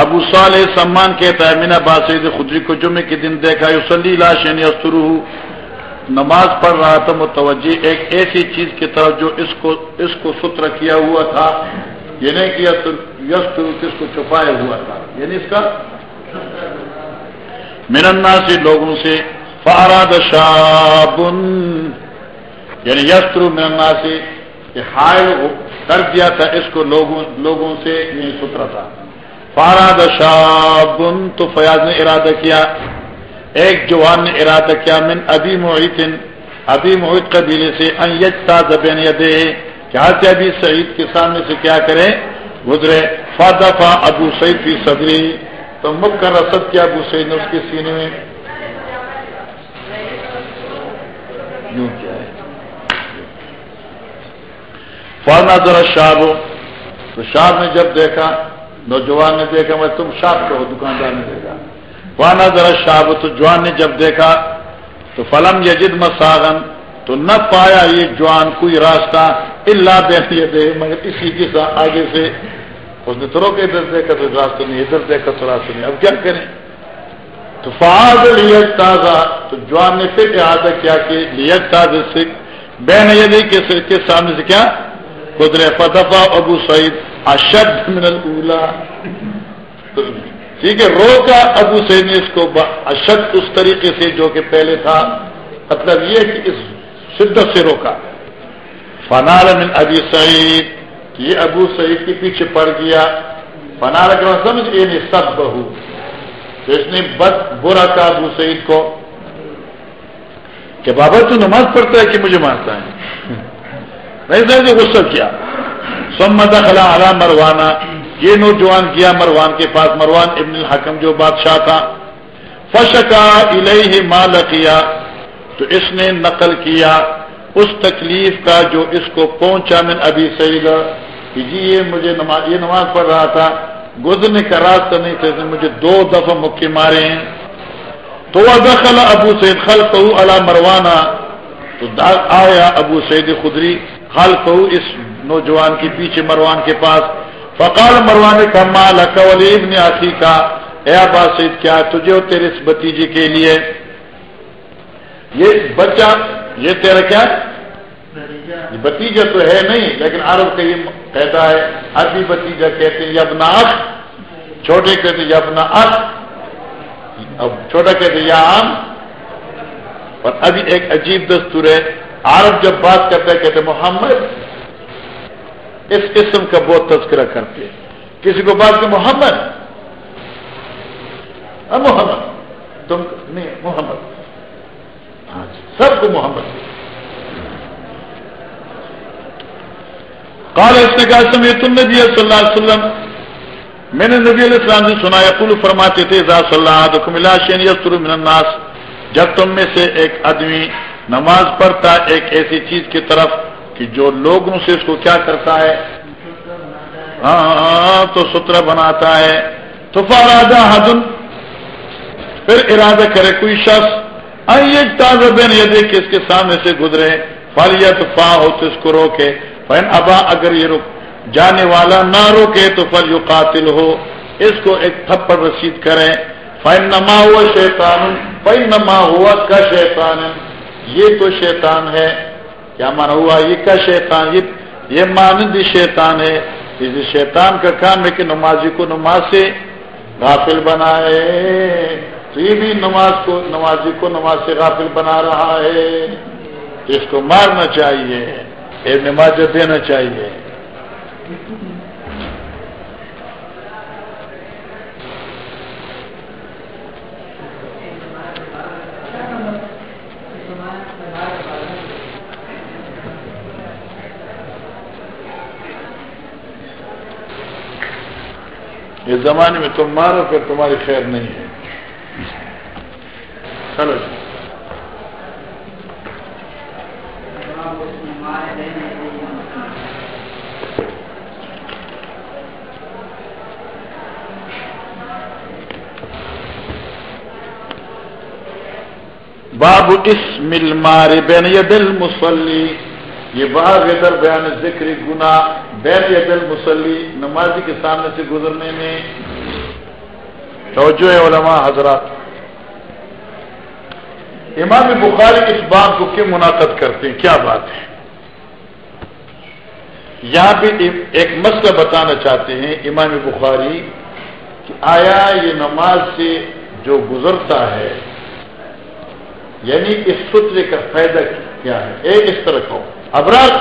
ابو صالح سمان کہتا ہے مینا باسید خدری کو جمعے کے دن دیکھا یوسلی لاشین یسترو نماز پڑھ رہا تھا، متوجہ ایک ایسی چیز کی طرف جو اس کو اس کو ستر کیا ہوا تھا، یہ نہیں کیا تو یسترو کس کو چھپائے ہوا تھا۔ یعنی اس کا مننا سے لوگوں سے فاراد شابن۔ یعنی یسترو مننا سے حائل کر دیا تھا اس کو لوگوں لوگوں سے یعنی سترا تھا۔ فاراد شابن تو فیاض نے ارادہ کیا ایک جوان نے ارادہ کیا من ابھی محیط ابھی محیط قبیلے سے زبین دے کیا ابھی سعید کے سامنے سے کیا کریں گزرے فادفا ابو سعید فی صدری، تو مک کر رسد کیا ابو سعید نے اس کے سینے میں؟ یوں کیا ہے؟ فارنا ذرا شاب تو شاہ نے جب دیکھا، نوجوان نے دیکھا، میں تم شاپ کو دکاندار نے دیکھا۔ وانا ذرا شاب تو جوان نے جب دیکھا تو فلم یجد مساغن تو نہ پایا یہ جوان کوئی راستہ اللہ دے دے مگر اسی کے ساتھ آگے سے۔ اس نے تو روکے، ادھر دیکھا تو راستہ نہیں، ادھر دیکھا تو راستہ نہیں۔ اب کیا کریں؟ تو فاد لیت تازہ، تو جوان نے پھر احاطہ کیا کہ لیت تازہ سے بین یدی کے سامنے سے کیا؟ قدرے فتفا ابو سعید، اشد من الاولا ٹھیک ہے روکا ابو سعید نے اس کو اشد اس طریقے سے جو کہ پہلے تھا مطلب یہ کہ اس شدت سے روکا۔ فنال من ابی سعید یہ ابو سعید کے پیچھے پڑ گیا۔ فنال کا مطلب سمجھ یعنی یہ سب بہو تو اس نے بد برا کا ابو سعید کو۔ کہ بابا، تو نماز پڑھتا ہے کہ مجھے مارتا ہے؟ نہیں سر غصہ کیا۔ سمت خلا اعلیٰ مروانا یہ نوجوان کیا مروان کے پاس، مروان ابن الحکم جو بادشاہ تھا، فشکا الیہ مال کیا تو اس نے نقل کیا اس تکلیف کا جو اس کو پہنچا من ابھی سعید، کہ جی یہ مجھے نماز یہ نماز پڑھ رہا تھا، گزرنے کا راستہ نہیں تھا مجھے دو دفعہ مکے مارے ہیں۔ تو دخل ابو سعید خل اللہ مروانا تو آیا ابو سعید خدری خل اس نوجوان کے پیچھے مروان کے پاس۔ فقال مروان کا مال اکول ابن آخی کا، اے ابا سعید، کیا تجھے اور تیرے اس بتیجے کے لیے یہ بچہ، یہ تیرا کیا؟ بتیجا تو ہے نہیں، لیکن عرب کا یہ کہتا ہے، عربی بتیجا کہتے ہیں یبنا اخ، چھوٹے کہتے یبنا اخ، اب چھوٹا کہتے یا عام اور ابھی ایک عجیب دستور ہے، عرب جب بات کرتا ہے کہتے محمد اس قسم کا بہت تذکرہ کرتے کسی کو بات کہ محمد؟ ہاں، محمد۔ تم نہیں، محمد۔ ہاں جی، سب کو محمد۔ کال اس نے کہا سمے تم نے دیا صلی اللہ علیہ وسلم۔ میں نے نبی علیہ السلام سے سنا، یقول فرماتے تھے صلی اللہ شین من الناس۔ جب تم میں سے ایک آدمی نماز پڑھتا، ایک ایسی چیز کی طرف کہ جو لوگوں سے اس کو کیا کرتا ہے؟ ہاں, ہاں،, ہاں، تو سترا بناتا ہے۔ تو فارادہ حدن پھر ارادہ کرے کوئی شخص تازہ بین یہ دیکھ اس کے سامنے سے گزرے۔ فلیت فا ہو تو اس کو روکے۔ فین ابا اگر یہ رک جانے والا نہ روکے، تو فل یو قاتل ہو اس کو ایک تھپڑ رسید کریں فین نما ہوا شیطان فین نما ہوا کا شیطان یہ تو شیطان ہے۔ کیا مانا ہوا یہ کا شیطان یہ مانند شیطان ہے اس شیطان کا کام ہے کہ نمازی کو نماز سے غافل بنائے. تو یہ بھی نماز کو نمازی کو نماز سے غافل بنا رہا ہے۔ اس کو مارنا چاہیے۔ یہ نماز دینا چاہیے۔ اس زمانے میں تم مارو پھر تمہاری خیر نہیں ہے۔ چلو جی۔ باب اس مل مارے بین دل مسلی یہ باب ادھر بیان ذکر گنا بین دل مسلی نمازی کے سامنے سے گزرنے میں توجہ علماء حضرات۔ امام بخاری اس بات کو کیوں منعقد کرتے ہیں؟ کیا بات ہے؟ یہاں بھی ایک مسئلہ بتانا چاہتے ہیں امام بخاری کہ آیا یہ نماز سے جو گزرتا ہے یعنی اس سترے کا فائدہ کیا ہے؟ ایک اس طرح کو ابراج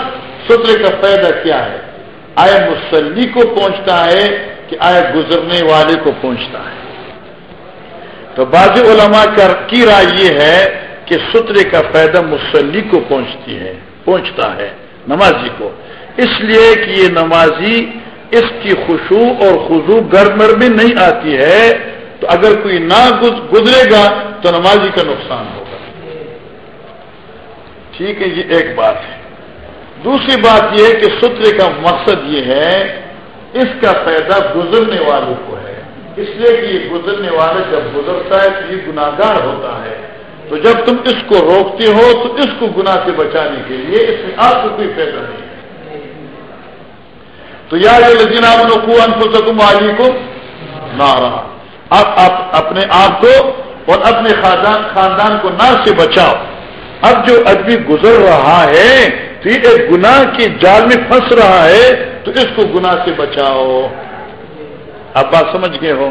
سترے کا فائدہ کیا ہے؟ آیا مسلی کو پہنچتا ہے کہ آیا گزرنے والے کو پہنچتا ہے؟ تو باز علماء کی رائے یہ ہے کہ سترے کا فائدہ مسلی کو پہنچتی ہے، پہنچتا ہے نمازی کو۔ اس لیے کہ یہ نمازی اس کی خوشبو اور خوشبو گرمر میں نہیں آتی ہے، تو اگر کوئی نہ گزرے گا تو نمازی کا نقصان ہوگا۔ ٹھیک ہے، یہ ایک بات ہے۔ دوسری بات یہ ہے کہ سترے کا مقصد یہ ہے، اس کا فائدہ گزرنے والوں کو ہے۔ اس لیے کہ یہ گزرنے والا جب گزرتا ہے تو یہ گناگار ہوتا ہے۔ تو جب تم اس کو روکتے ہو تو اس کو گناہ سے بچانے کے لیے اس میں آپ کو کوئی فائدہ نہیں ہے۔ تو یار لذین کو انفسکم علی کو نہ رہا اب آپ اپنے آپ کو اور اپنے خاندان خاندان کو نہ سے بچاؤ۔ اب جو آدمی گزر رہا ہے تو یہ ایک گناہ کی جال میں پھنس رہا ہے، تو اس کو گناہ سے بچاؤ۔ اب بات سمجھ گئے ہو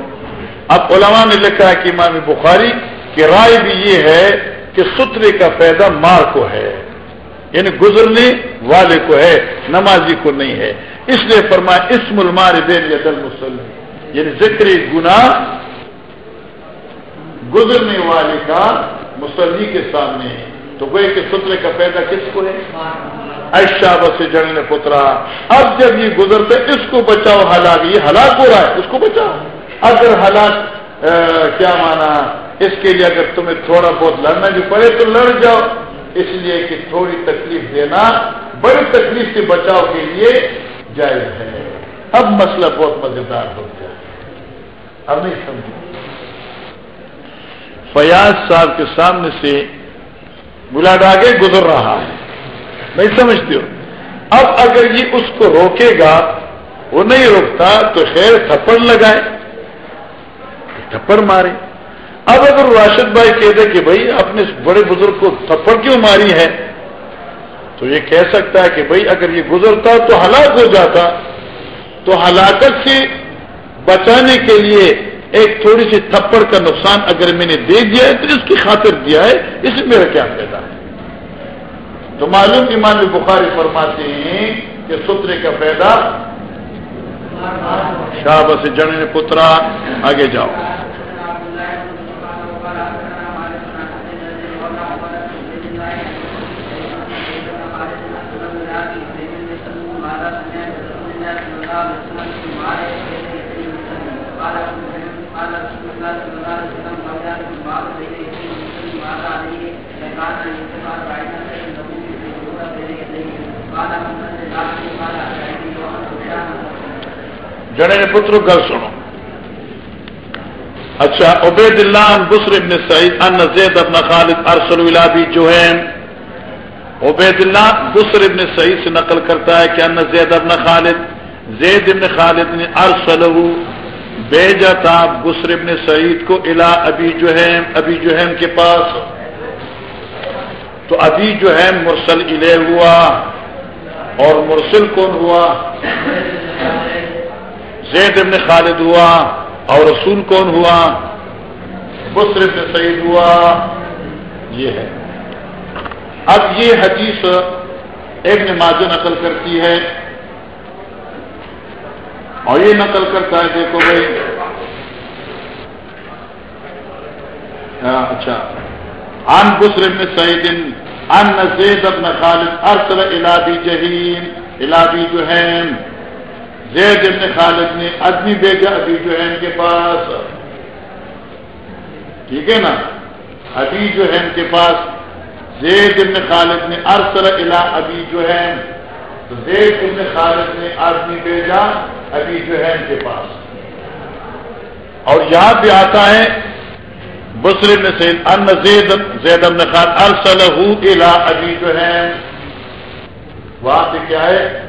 اب علماء نے لکھا ہے کہ امام بخاری کی رائے بھی یہ ہے کہ سترے کا پیدا مار کو ہے یعنی گزرنے والے کو ہے، نمازی کو نہیں ہے۔ اس لیے فرمایا، اسم المار دین یدل مسلم یعنی ذکر گناہ گزرنے والے کا مسلی کے سامنے ہے۔ تو گوئے کہ سترے کا پیدا کس کو ہے؟ ایشا بس جڑ نے پترا، اب جب یہ گزرتے اس کو بچاؤ ہلاک، یہ ہلاک ہو رہا ہے، اس کو بچاؤ۔ اگر ہلاک کیا مانا، اس کے لیے اگر تمہیں تھوڑا بہت لڑنا بھی پڑے تو لڑ جاؤ۔ اس لیے کہ تھوڑی تکلیف دینا بڑی تکلیف سے بچاؤ کے لیے جائز ہے۔ اب مسئلہ بہت مزیدار ہو گیا۔ اب نہیں سمجھ فیاض صاحب کے سامنے سے بلاد آگے گزر رہا ہے۔ نہیں سمجھتے ہو؟ اب اگر یہ اس کو روکے گا، وہ نہیں روکتا تو خیر تھپڑ لگائے، تھپڑ مارے۔ اب اگر راشد بھائی کہہ دے کہ بھائی اپنے بڑے بزرگ کو تھپڑ کیوں ماری ہے؟ تو یہ کہہ سکتا ہے کہ بھائی اگر یہ گزرتا تو ہلاک ہو جاتا۔ تو ہلاکت سے بچانے کے لیے ایک تھوڑی سی تھپڑ کا نقصان اگر میں نے دے دیا ہے، تو اس کی خاطر دیا ہے، اس میں میرا کیا فائدہ؟ ہے تو معلوم ایمان بخاری فرماتے ہیں کہ سترے کا فائدہ شاہ بس جڑنے پترا، آگے جاؤ۔ جڑے پتر گل سنو۔ اچھا عبید اللہ بسر ابن سعید، ان زید ابن خالد، ارسل الابی جوہین۔ عبید اللہ بسر ابن سعید سے نقل کرتا ہے کہ ان زید ابن خالد، زید ابن خالد یعنی نے ارسل بھیجا تھا بسر ابن سعید کو الا ابی جوہیم ابی جوہیم کے پاس۔ تو ابھی جو ہے مرسل الہ ہوا اور مرسل کون ہوا؟ زید ابن خالد ہوا اور رسول کون ہوا؟ بسر ابن سعید ہوا۔ یہ ہے۔ اب یہ حدیث ایک نماز نقل کرتی ہے۔ اور یہ نقل کرتا ہے دیکھو بھائی ہاں، اچھا۔ عن بسر بن سعيد ان زيد بن خالد، ارسل الى ابي جهيم الى ابي زید ابن خالد نے آدمی بھیجا ابھی جوہین کے پاس۔ ٹھیک ہے نا؟ ابھی جوہین کے پاس۔ زید ابن خالد نے ارسل الى ابی جوہین تو زید ابن خالد نے آدمی بھیجا۔ ابھی جو ہے ان کے پاس۔ اور یہاں پہ آتا ہے بسر میں سے ان زید زید ابن خالد ارسل الا ابھی جو ہے وہاں پہ کیا ہے؟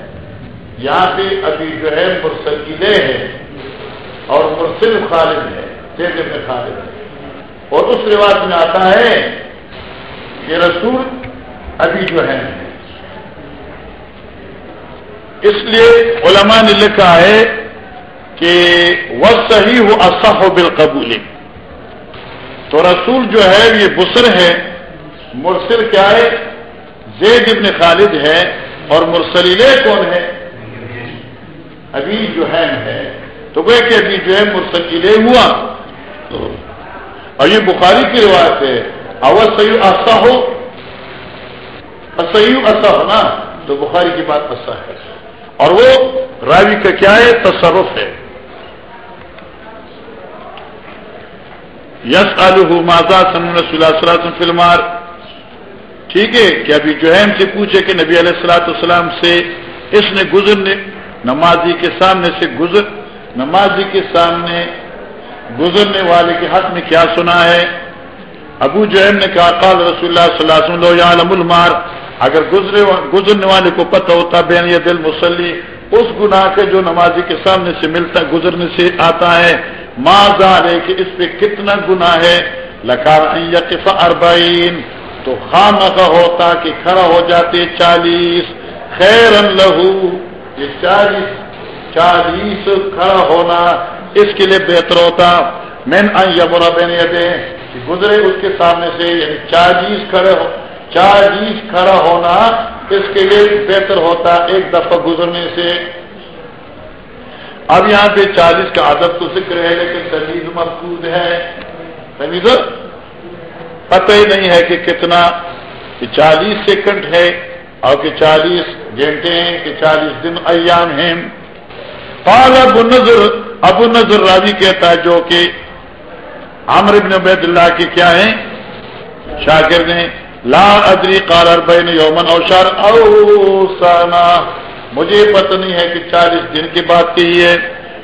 یہاں پہ ابھی جو ہے مرسلے ہے اور مرسل خالد ہے زید ابن خالد ہے اور اس رواج میں آتا ہے کہ رسول ابھی جو ہے اس لیے علماء نے لکھا ہے کہ وہ صحیح ہو اصح ہو بالقبول تو رسول جو ہے یہ بسر ہے، مرسل کیا ہے؟ زید ابن خالد ہے اور مرسلیلے کون ہے ابھی جو ہے تو وہ کہ ابھی جو ہے مرسلیلے ہوا۔ اور یہ بخاری کی روایت ہے۔ اول سیو اصا ہو سیو اصا ہو نا؟ تو بخاری کی بات اصا ہے۔ اور وہ راوی کا کیا ہے؟ تصرف ہے۔ یس ماتا سن صلاح فلمار ٹھیک ہے کہ ابھی جو ہے ہم سے پوچھے کہ نبی علیہ السلاۃ السلام سے اس نے گزرنے نمازی کے سامنے سے گزر، نمازی کے سامنے گزرنے والے کے حق میں کیا سنا ہے؟ ابو جہم نے کہا، قال رسول اللہ صلی اللہ علیہ وسلم المار۔ اگر گزرے گزرنے والے کو پتہ ہوتا بین یہ دل مسلی، اس گناہ کے جو نمازی کے سامنے سے ملتا، گزرنے سے آتا ہے۔ ماں ہے کہ اس پہ کتنا گناہ ہے۔ لکار اربعین، تو خام ہوتا کہ کھڑا ہو جاتے چالیس۔ خیر لہو، یہ چالیس چالیس کھڑا ہونا اس کے لیے بہتر ہوتا۔ مین یمرا بین گزرے اس کے سامنے سے یعنی چالیس کھڑے ہو چالیس کھڑا ہونا اس کے لیے بہتر ہوتا ایک دفعہ گزرنے سے۔ اب یہاں پہ چالیس کا عادت تو ذکر ہے، لیکن تمیز محفوظ ہے۔ تمیز پتہ ہی نہیں ہے کہ کتنا، کہ چالیس سیکنڈ ہے اور کہ چالیس گھنٹے ہیں، کہ چالیس دن ایام ہیں۔ قال ابو نظر ابو نظر راوی کہتا ہے جو کہ عمر ابن عبید اللہ کے کیا ہیں؟ شاگرد ہیں۔ لا ادری قال بین یومن اوشار اوسانا مجھے پتہ نہیں ہے کہ چالیس دن کی بات کی ہے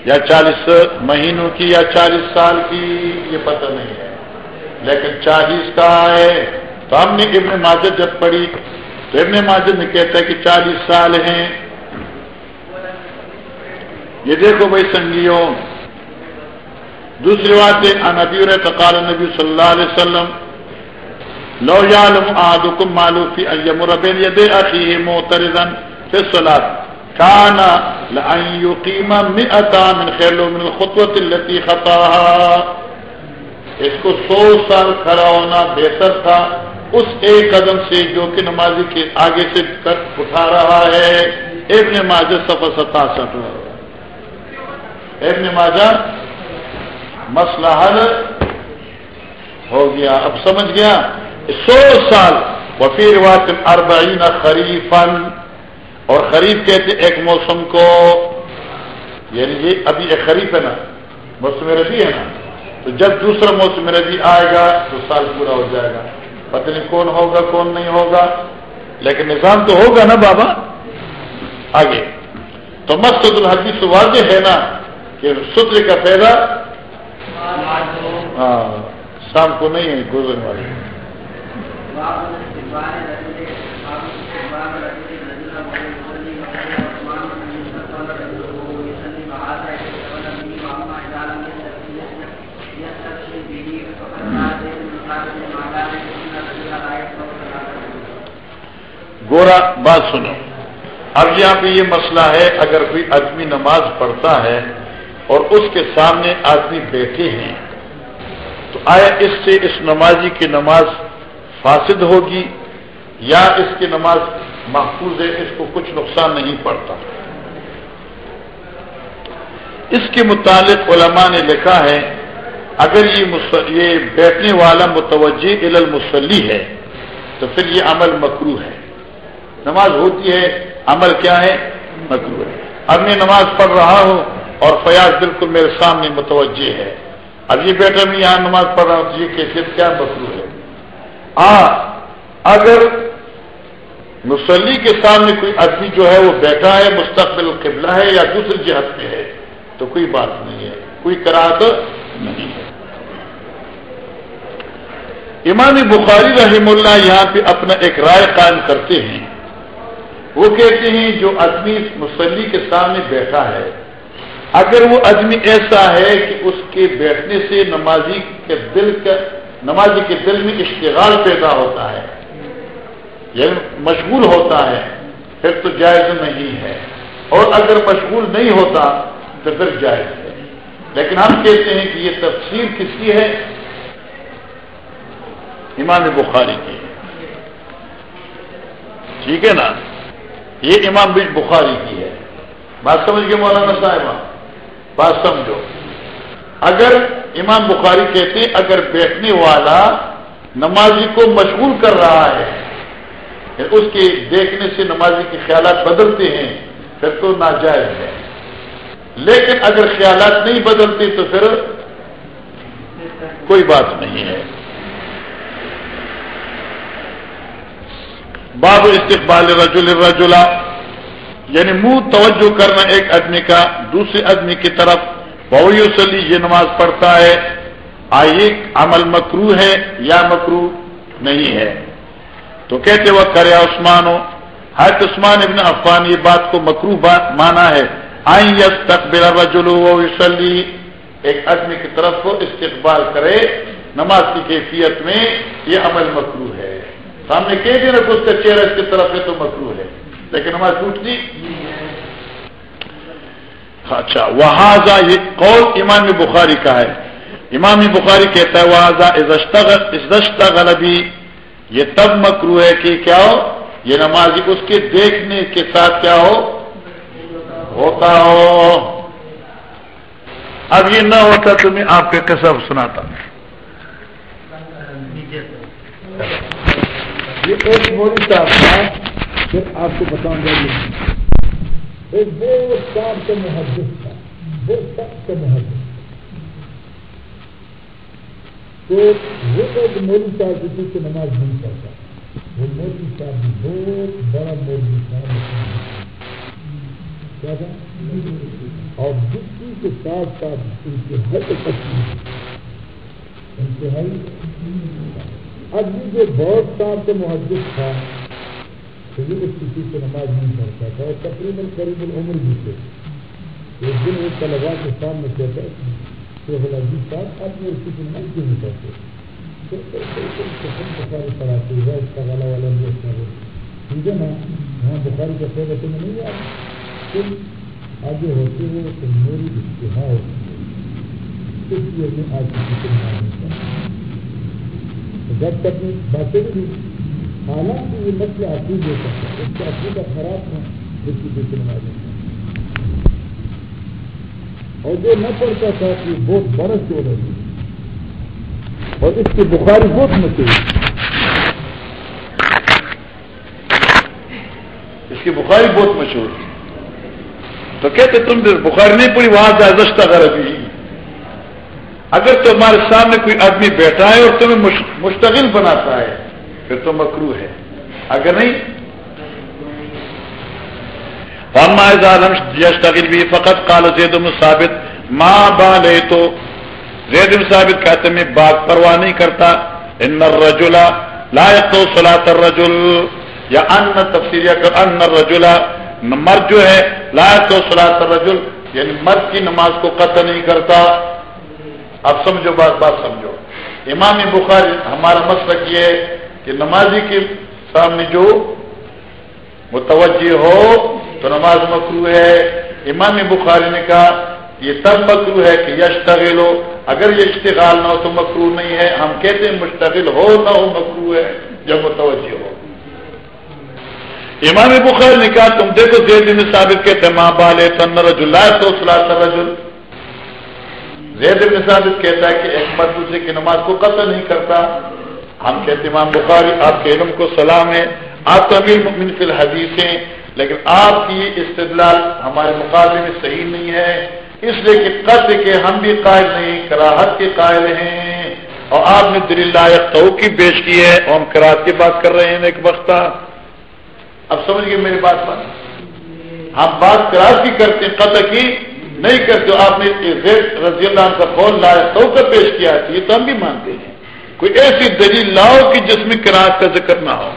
یا چالیس مہینوں کی یا چالیس سال کی، یہ پتہ نہیں ہے۔ لیکن چالیس کا ہے۔ تو ہم نے ابن ماجد جب پڑھی، تو ابن ماجد میں کہتا ہے کہ چالیس سال ہیں۔ یہ دیکھو بھائی سنگیوں، دوسری بات ہے نبی تقال نبی صلی اللہ علیہ وسلم لو یعلم آدکم مالو فی ایم ربین ید اخیه موترزن فی الصلاة، کان لأن یقیم مئتا من خیلو من الخطوة اللتی خطاها۔ اس کو سو سال کھڑا ہونا بہتر تھا، اس ایک قدم سے جو کہ نمازی کے آگے سے کٹ اٹھا رہا ہے۔ ابن ماجہ سفر ستاسٹھ۔ ابن ماجہ مسئلہ حل ہو گیا۔ اب سمجھ گیا؟ سو سال وفیر وات اربعین خریفن اور خریف کہتے ایک موسم کو یعنی یہ ابھی ایک خریف ہے نا، موسم ربی ہے نا، تو جب دوسرا موسم ربی آئے گا، تو سال پورا ہو جائے گا۔ پتہ نہیں کون ہوگا، کون نہیں ہوگا، لیکن نظام تو ہوگا نا بابا؟ آگے۔ تو مقصد الحدیث واضح ہے نا، کہ ستر کا پیدا ہاں شام کو نہیں ہے، گزرنے والے گورا، بات سنو۔ اب یہاں پہ یہ مسئلہ ہے، اگر کوئی آدمی نماز پڑھتا ہے اور اس کے سامنے آدمی بیٹھے ہیں، تو آیا اس سے اس نمازی کی نماز فاسد ہوگی یا اس کی نماز محفوظ ہے، اس کو کچھ نقصان نہیں پڑتا۔ اس کے متعلق علماء نے لکھا ہے، اگر یہ یہ بیٹھنے والا متوجہ المسلی ہے، تو پھر یہ عمل مکرو ہے۔ نماز ہوتی ہے، عمل کیا ہے؟ مکرو ہے۔ اب میں نماز پڑھ رہا ہوں اور فیاض بالکل میرے سامنے متوجہ ہے۔ اب یہ بیٹا میں یہاں نماز پڑھ رہا ہوں یہ کیفیت کیا مکرو ہے؟ آ، اگر مسلی کے سامنے کوئی آدمی جو ہے وہ بیٹھا ہے، مستقبل قبلہ ہے یا دوسری جہت میں ہے، تو کوئی بات نہیں ہے۔ کوئی کراط نہیں ہے۔ امام بخاری رحم اللہ یہاں پہ اپنا ایک رائے قائم کرتے ہیں۔ وہ کہتے ہیں، جو آدمی مسلی کے سامنے بیٹھا ہے، اگر وہ آدمی ایسا ہے کہ اس کے بیٹھنے سے نمازی کے دل کا نمازی کے دل میں اشتغال پیدا ہوتا ہے یعنی مشغول ہوتا ہے، پھر تو جائز نہیں ہے۔ اور اگر مشغول نہیں ہوتا تو پھر جائز ہے۔ لیکن ہم کہتے ہیں کہ یہ تفصیل کس کی ہے؟ امام بخاری کی۔ ٹھیک ہے نا؟ یہ امام بج بخاری کی ہے۔ بات سمجھ گئے مولانا صاحب بات سمجھو۔ اگر امام بخاری کہتے ہیں، اگر بیٹھنے والا نمازی کو مشغول کر رہا ہے اس کے دیکھنے سے نمازی کے خیالات بدلتے ہیں، پھر تو ناجائز ہے۔ لیکن اگر خیالات نہیں بدلتے تو پھر کوئی بات نہیں ہے۔ باب استقبال رجل رجلا یعنی منہ توجہ کرنا ایک آدمی کا، دوسرے آدمی کی طرف بہوی وسلی یہ نماز پڑھتا ہے۔ آئیے عمل مکرو ہے یا مکرو نہیں ہے؟ تو کہتے وہ کرے عثمان ہو حید عثمان ابن عفان یہ بات کو مکرو مانا ہے۔ آئی یس تقبیر رجلو وسلی ایک آدمی کی طرف کو استقبال کرے۔ نماز کی کیفیت میں یہ عمل مکرو ہے۔ سامنے کہہ دن اس کا چہرہ اس کی طرف ہے تو مکرو ہے، لیکن نماز ٹوٹتی اچھا وہاں یہ قول امام بخاری کا ہے۔ امام بخاری کہتا ہے وہاں غلبی یہ تب مکرو ہے کہ کیا ہو؟ یہ نمازی اس کے دیکھنے کے ساتھ کیا ہو؟ ہوتا ہو۔ اب یہ نہ ہوتا تو میں آپ کے کسب سناتا۔ یہ ایک موری صاحب آپ کو بتاؤں گا ایک بہت صاحب کا محدث تھا۔ بہت سخت کا محدث تو وہ ایک مولوی صاحب کے پیچھے نماز نہیں پڑھتا۔ وہ مولوی صاحب بھی بہت بڑا مولوی صاحب کیا تھا؟ اور جس کے ساتھ ساتھ ان کے ہر تکلیف انتہائی اب یہ جو بہت صاحب کا محدث تھا تو یہ اس کسی سے نماز نہیں پڑھتا تھا، اور تقریباً قریب العمر بھی تھے۔ ایک دن ایک طلبا کے سامنے کہتا شیخ العزیز صاحب، آپ نے اس کی نماز کیوں نہیں پڑھتے؟ بخاری پڑھاتے ہیں، اس کا والا والا بھی اچھا ہے ٹھیک ہے نا؟ وہاں بخاری کا فیض تمہیں نہیں آ تم آگے ہوتے ہو تو میری اشتہا ہوتی ہے۔ اس لیے میں آج کسی سے نماز نہیں پڑھتا۔ جب تک باتیں بھی حالانکہ یہ مسئلہ عقید ہو سکتا ہے، اس کا عقیدہ خراب تھا جس کی دیکھ نماز نہیں اور جو نہ پڑتا تھا کہ بہت برس ہو رہی اور اس کی بخاری بہت مچھلی اس کی بخاری بہت مشہور تو کہتے تم بخاری نہیں پوری وہاں سے ازشتہ غربی اگر تمہارے سامنے کوئی آدمی بیٹھا ہے اور تمہیں مشتغل بناتا ہے پھر تو مکرو ہے۔ اگر نہیں یشتغل بھی فقط کال زید ثابت ماں بالے تو زید ثابت کہتے میں بات پرواہ نہیں کرتا۔ ان رجولا لائق تو سلا رجول یا ان تفصیل ان رجولا مرد جو ہے لائق تو سلا رجول یعنی مرد کی نماز کو قطع نہیں کرتا۔ اب سمجھو، بات بات سمجھو۔ امام بخاری، ہمارا مسلک یہ ہے کہ نمازی کے سامنے جو متوجہ ہو تو نماز مکرو ہے۔ امام بخاری نے کہا، یہ تب مکرو ہے کہ یشتغل ہو اگر یہ اشتغال نہ ہو تو مکرو نہیں ہے۔ ہم کہتے ہیں مشتغل ہو نہ ہو مکرو ہے، جب متوجہ ہو۔ امام بخار نے کہا، تم دیکھو زید بن ثابت کہتے ماں بالے تن رجل تو رجل۔ زید بن ثابت کہتا ہے کہ ایک مرد دوسرے کی نماز کو قطع نہیں کرتا۔ ہم کہتے امام بخاری، آپ کے علم کو سلام ہے، آپ تو امیر ممن فی الحدیث ہیں، لیکن آپ کی استدلال ہمارے مقابلے میں صحیح نہیں ہے۔ اس لیے کہ قتل کے ہم بھی قائل نہیں، کراہت کے قائل ہیں۔ اور آپ نے دل لائق تو پیش کی ہے، اور ہم کراہت کی بات کر رہے ہیں ایک وقت اب سمجھ گئے میری بات پر ہم بات کراس کی کرتے قطع کی نہیں کرتے آپ نے رضی اللہ عنہ کا قول لایا تو پیش کیا یہ تو ہم بھی مانتے ہیں۔ کوئی ایسی دلیل لاؤ کہ جس میں کراط کا ذکر نہ ہو،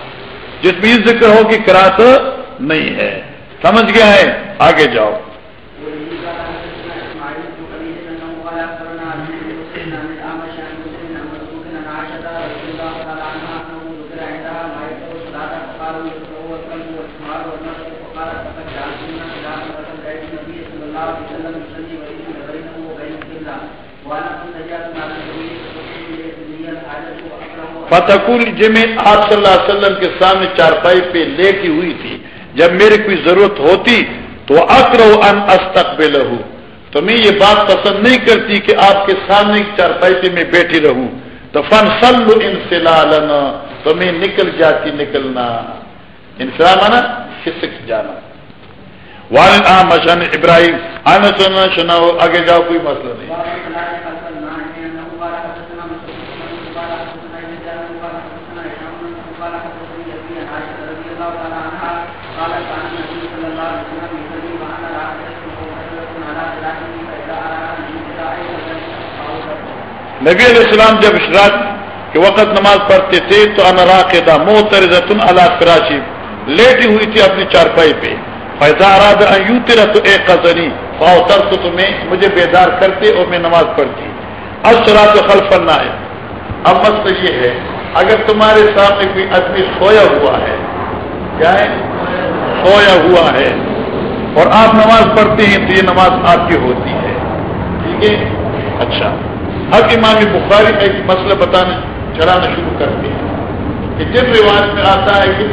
جس میں یہ ذکر ہو کہ کراط نہیں ہے۔ سمجھ گیا ہے؟ آگے جاؤ۔ فتقول جمع آپ صلی اللہ علیہ وسلم کے سامنے چارپائی پہ لیٹی ہوئی تھی۔ جب میری کوئی ضرورت ہوتی تو اکرو ان استقبل تو میں یہ بات پسند نہیں کرتی کہ آپ کے سامنے چارپائی پہ میں بیٹھی رہوں۔ تو فن سلو انسلالن تو میں نکل جاتی نکلنا۔ انسلام آنا کسک جانا۔ والد مشن ابراہیم۔ آنا سننا سناؤ آگے جاؤ، کوئی مسئلہ نہیں۔ نبی علیہ السلام جب اشراق کے وقت نماز پڑھتے تھے تو انراقدہ محترز اللہ فراشی لیٹی ہوئی تھی اپنی چارپائی پہ۔ فیضا اراد یوں تیرا تو ایک قزنی فاؤ تر تو تمہیں مجھے بیدار کرتے اور میں نماز پڑھتی۔ اب سرا تو خل فننا ہے اب مسئلہ یہ ہے، اگر تمہارے سامنے کوئی آدمی سویا ہوا ہے کیا ہے سویا ہوا ہے، اور آپ نماز پڑھتے ہیں تو یہ نماز آپ کی ہوتی ہے۔ ٹھیک ہے؟ اچھا۔ اب امام بخاری کا ایک مسئلہ بتانا چلانا شروع کرتے ہیں کہ جن رواج میں آتا ہے کہ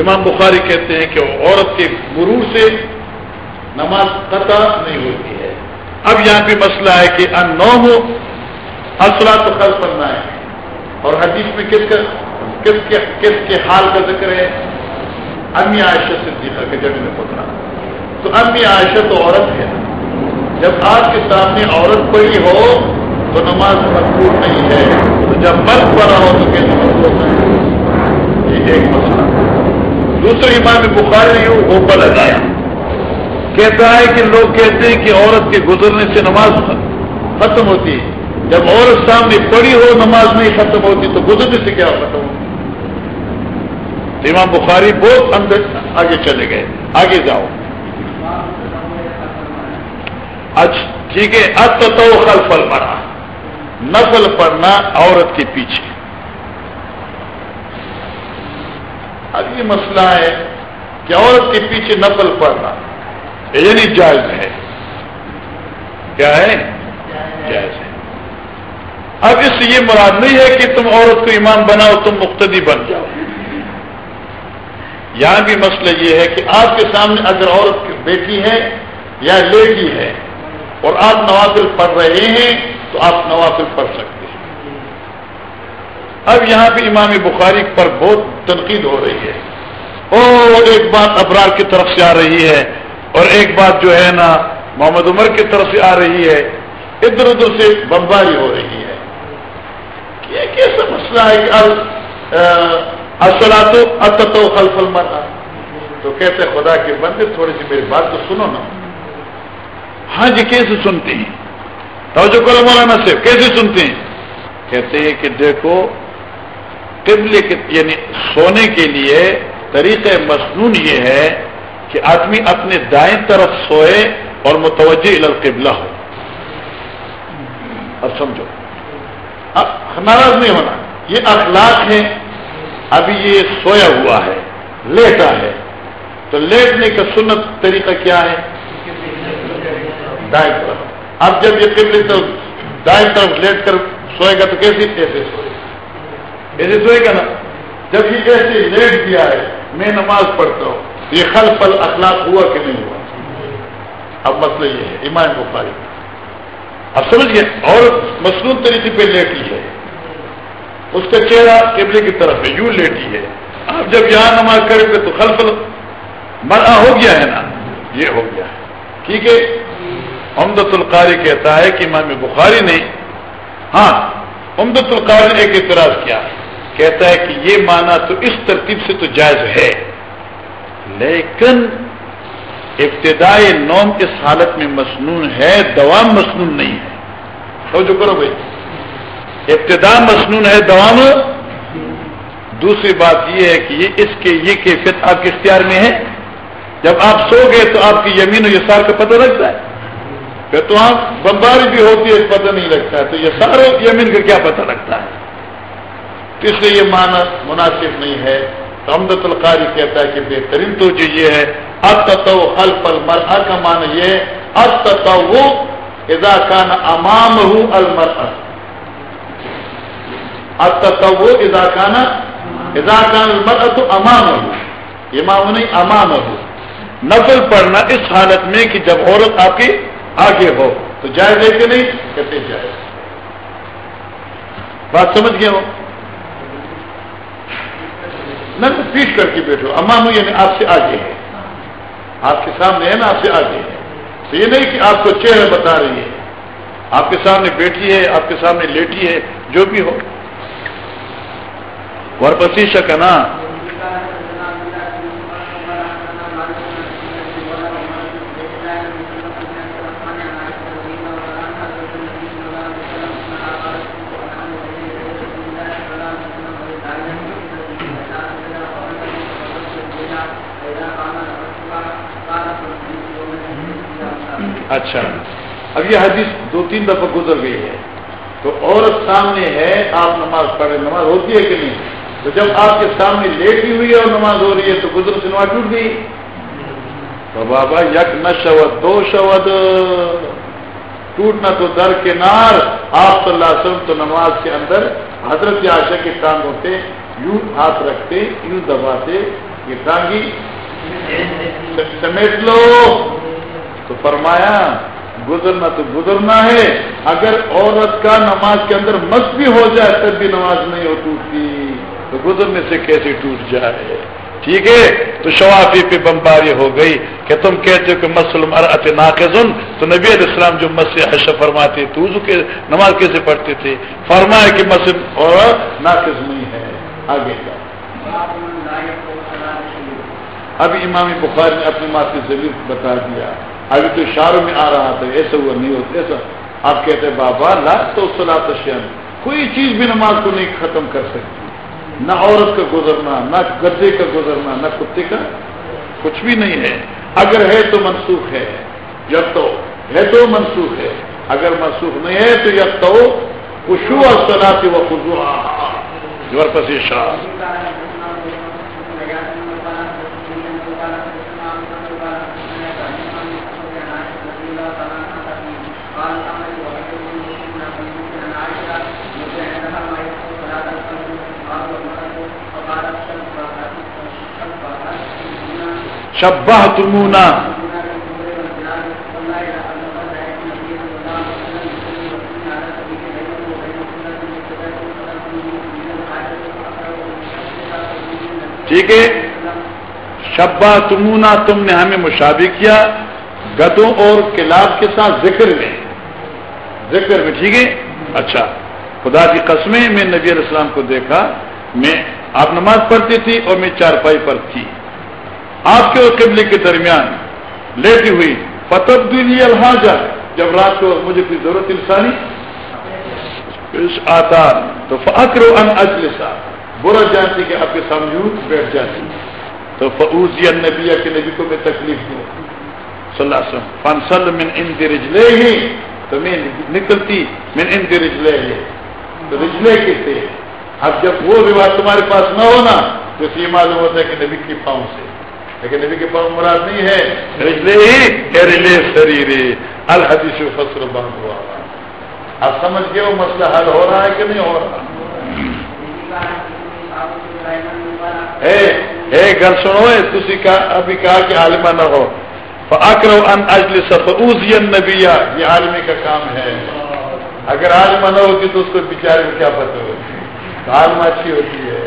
امام بخاری کہتے ہیں کہ عورت کے غرور سے نماز قطع نہیں ہوتی ہے۔ اب یہاں پہ مسئلہ ہے کہ ان نو ہو اصلا تو کل کرنا ہے۔ اور حدیث میں کس کا، کس کے کس کے حال کا ذکر ہے؟ امی عائشہ صدیقہ کے جگہ میں پکڑا۔ تو امی عائشہ تو عورت ہے۔ جب آپ کے سامنے عورت پڑی ہو تو نماز مقبول نہیں ہے۔ تو جب مرد پڑا ہو تو کیسے مقبول نہیں یہ ایک مسئلہ۔ دوسری امام بخاری ہوں وہ پر لگایا۔ کہتا ہے کہ لوگ کہتے ہیں کہ عورت کے گزرنے سے نماز ختم ہوتی ہے۔ جب عورت سامنے پڑی ہو نماز نہیں ختم ہوتی تو گزرنے سے کیا ختم ہوتی امام بخاری بہت اندر آگے چلے گئے۔ آگے جاؤ۔ اچھا ٹھیک ہے اب تو خلفل پڑا نفل پڑنا عورت کے پیچھے۔ اب یہ مسئلہ ہے کہ عورت کے پیچھے نفل پڑنا یعنی جائز ہے۔ کیا ہے؟ جائز ہے۔ اب اس سے یہ مراد نہیں ہے کہ تم عورت کو ایمان بناؤ، تم مقتدی بن جاؤ۔ یہاں بھی مسئلہ یہ ہے کہ آپ کے سامنے اگر عورت بیٹی ہے یا لیڈی ہے اور آپ نوافل پڑھ رہے ہیں تو آپ نوافل پڑھ سکتے ہیں۔ اب یہاں پہ امام بخاری پر بہت تنقید ہو رہی ہے۔ اور ایک بات ابرار کی طرف سے آ رہی ہے۔ اور ایک بات جو ہے نا محمد عمر کی طرف سے آ رہی ہے۔ ادھر ادھر سے بمباری ہو رہی ہے۔ یہ کیسا مسئلہ ہے کہ اصلا تو خلفل تو کہتے خدا کے بندے، تھوڑی سی میری بات تو سنو نا۔ ہاں جی کیسے سنتے ہیں؟ توجہ کرو مولانا سے کیسے سنتے ہیں؟ کہتے ہیں کہ دیکھو قبل یعنی سونے کے لیے طریقہ مصنون یہ ہے کہ آدمی اپنے دائیں طرف سوئے اور متوجہ القبلہ ہو۔ اب سمجھو۔ اب ناراض نہیں ہونا۔ یہ اخلاق ہے ابھی یہ سویا ہوا ہے، لیٹا ہے۔ تو لیٹنے کا سنت طریقہ کیا ہے؟ دائیں طرف۔ اب جب یہ قبل تو دائیں طرف لیٹ کر سوئے گا تو کیسے کیسے سوئے ایسے سوئے گا نا؟ جب یہ ایسے لیٹ دیا ہے، میں نماز پڑھتا ہوں، یہ خل پل اخلاق ہوا کہ نہیں ہوا؟ اب مسئلہ یہ ہے ایمان بخاری۔ اب سمجھ اور مصنوع طریقے پہ لیٹی ہے۔ اس کا چہرہ قبلے کی طرف ہے، یوں لیٹی ہے۔ آپ جب یہاں نماز کریں گے تو خلفل مرا ہو گیا ہے نا؟ یہ ہو گیا۔ ہے ٹھیک ہے امدت القاری کہتا ہے کہ امام بخاری نے ہاں امدت القاری نے ایک اعتراض کیا۔ کہتا ہے کہ یہ مانا تو اس ترتیب سے تو جائز ہے۔ لیکن ابتدائی نوم اس حالت میں مصنون ہے، دوام مصنون نہیں ہے۔ تو جو کرو بھائی۔ ابتدا مصنون ہے، دوام۔ دوسری بات یہ ہے کہ یہ اس کے یہ کیفیت آپ کے اختیار میں ہے۔ جب آپ سو گئے تو آپ کی یمین و یسار کا پتہ لگتا ہے پھر تو آپ بمباری بھی ہوتی ہے، پتہ نہیں لگتا ہے۔ تو یہ سارے یمین کا کیا پتہ لگتا ہے؟ تو اس لیے یہ معنی مناسب نہیں ہے۔ تو امدت القاری کہتا ہے کہ بہترین تو جی یہ ہے۔ اب تو حل پل کا مان یہ اب تو کان امام ہوں المر اب تو وہ ادا کانا کان المر تو امام ہوں امام نہیں امام ہوں نفل پڑھنا اس حالت میں کہ جب عورت آپ کی آگے ہو تو جائز ہے کہ نہیں؟ کہتے جائز۔ بات سمجھ گئے ہو؟ نہ تو پیٹ کر کے بیٹھو۔ امام یعنی آپ سے آگے ہے آپ کے سامنے ہے نا؟ آپ سے آگے ہے تو یہ نہیں کہ آپ کو چہرہ بتا رہی ہے۔ آپ کے سامنے بیٹھی ہے، آپ کے سامنے لیٹی ہے، جو بھی ہو۔ ورپسی شک اچھا۔ اب یہ حدیث دو تین دفعہ گزر گئی ہے۔ تو عورت سامنے ہے، آپ نماز پڑھے نماز ہوتی ہے کہ نہیں؟ تو جب آپ کے سامنے لیٹی ہوئی ہے اور نماز ہو رہی ہے تو گزر سے نماز ٹوٹ گئی۔ تو بابا، یک نہ شود، دو شود۔ ٹوٹنا تو در کے نار آپ صلی اللہ علیہ وسلم تو نماز کے اندر حضرت عاشق کے ٹانگ ہوتے، یوں ہاتھ رکھتے، یوں دباتے، یہ ٹانگی۔ سمیٹ لو۔ تو فرمایا گزرنا تو گزرنا ہے۔ اگر عورت کا نماز کے اندر مس بھی ہو جائے، تب بھی نماز نہیں ہو ٹوٹتی۔ تو گزرنے سے کیسے ٹوٹ جائے؟ ٹھیک ہے؟ تو شوافی پہ بمباری ہو گئی کہ تم کہتے ہو کہ مسلم ارت ناقزن تو نبی علیہ السلام جو مس حش فرماتے، تو کے نماز کیسے پڑھتے تھے؟ فرمایا کہ مسلم اور ناقز نہیں ہے۔ آگے کا ابھی امام بخار نے اپنی ماں کی زمین بتا دیا۔ ابھی تو اشاروں میں آ رہا تھا، ایسا ہوا نہیں ہوتا، ایسا۔ آپ کہتے بابا، لا تو سلا تشین کوئی چیز بھی نماز کو نہیں ختم کر سکتی۔ نہ عورت کا گزرنا، نہ گدے کا گزرنا، نہ کتے کا کچھ بھی نہیں ہے۔ اگر ہے تو منسوخ ہے۔ جب تو ہے تو منسوخ ہے۔ اگر منسوخ نہیں ہے تو جب تو خوشو اور سلاتی و خوشو جو پسی شاہ۔ شبہ تمونا ٹھیک ہے؟ شبہ تمونا تم نے ہمیں مشابہ کیا۔ گدوں اور کلاب کے ساتھ ذکر میں ذکر میں ٹھیک ہے؟ اچھا۔ خدا کی قسمیں میں نبی علیہ السلام کو دیکھا۔ میں آپ نماز پڑھتی تھی اور میں چارپائی پر تھی۔ آپ کے اور قبلے کے درمیان لیٹی ہوئی فتب دلی الحاظ جب رات کو مجھے کوئی ضرورت انسانی آتا تو فکر ان اجلسا، برا جانتی کہ آپ کے سامنے بیٹھ جاتی۔ تو فعوزی النبی کے نبی کو میں تکلیف دوں۔ صلی اللہ علیہ وسلم فنسل من ان رجلے ہی تو میں نکلتی من ان رجلے ہی تو رجلے کے تھے اب جب وہ رواج تمہارے پاس نہ ہونا، تو یہ معلوم ہوتا ہے کہ نبی کی پاؤں سے۔ لیکن نبی کے پاس مراد نہیں ہے رجلے ہی رجلے شریرے الحدیث فصل بند ہوا۔ اب سمجھ کے وہ مسئلہ حل ہو رہا ہے کہ نہیں ہو رہا؟ اے گل سنو تھی ابھی کہا کہ عالمہ نہ ہو۔ اکرو ان اجل سفوزی نبیا یہ عالمی کا کام ہے۔ اگر عالمہ نہ ہوتی تو اس کو بیچارے کو کیا پتہ ہوتی عالمہ اچھی ہوتی ہے۔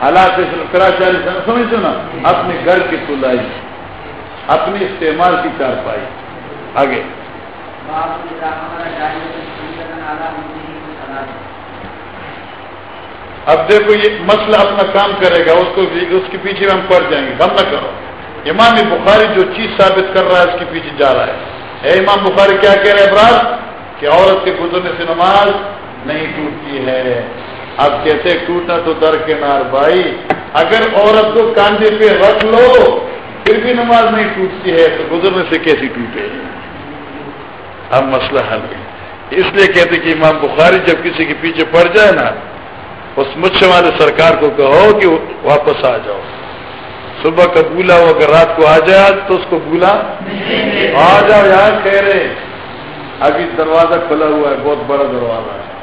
حالات شراچاری نا؟ اپنے گھر کی تلائی اپنے استعمال کی چار پائی آگے۔ اب دیکھو یہ مسئلہ اپنا کام کرے گا، اس کو اس کے پیچھے ہم پڑ جائیں گے ہم نہ کرو۔ امام بخاری جو چیز ثابت کر رہا ہے، اس کے پیچھے جا رہا ہے۔ اے امام بخاری، کیا کہہ رہے براد کہ عورت کے گزرنے سے نماز نہیں ٹوٹتی ہے۔ اب کیسے ٹوٹنا تو در کے نار بھائی۔ اگر عورت کو کاندھے پہ رکھ لو، پھر بھی نماز نہیں ٹوٹتی ہے، تو گزرنے سے کیسی ٹوٹے؟ اب مسئلہ حل ہے۔ اس لیے کہتے کہ امام بخاری جب کسی کے پیچھے پڑ جائے نا اس مچھ والے سرکار کو کہو کہ واپس آ جاؤ۔ صبح کا بولا ہو، اگر رات کو آ جائے تو اس کو بولا آ جاؤ۔ یار، کہہ رہے ابھی دروازہ کھلا ہوا ہے، بہت بڑا دروازہ ہے۔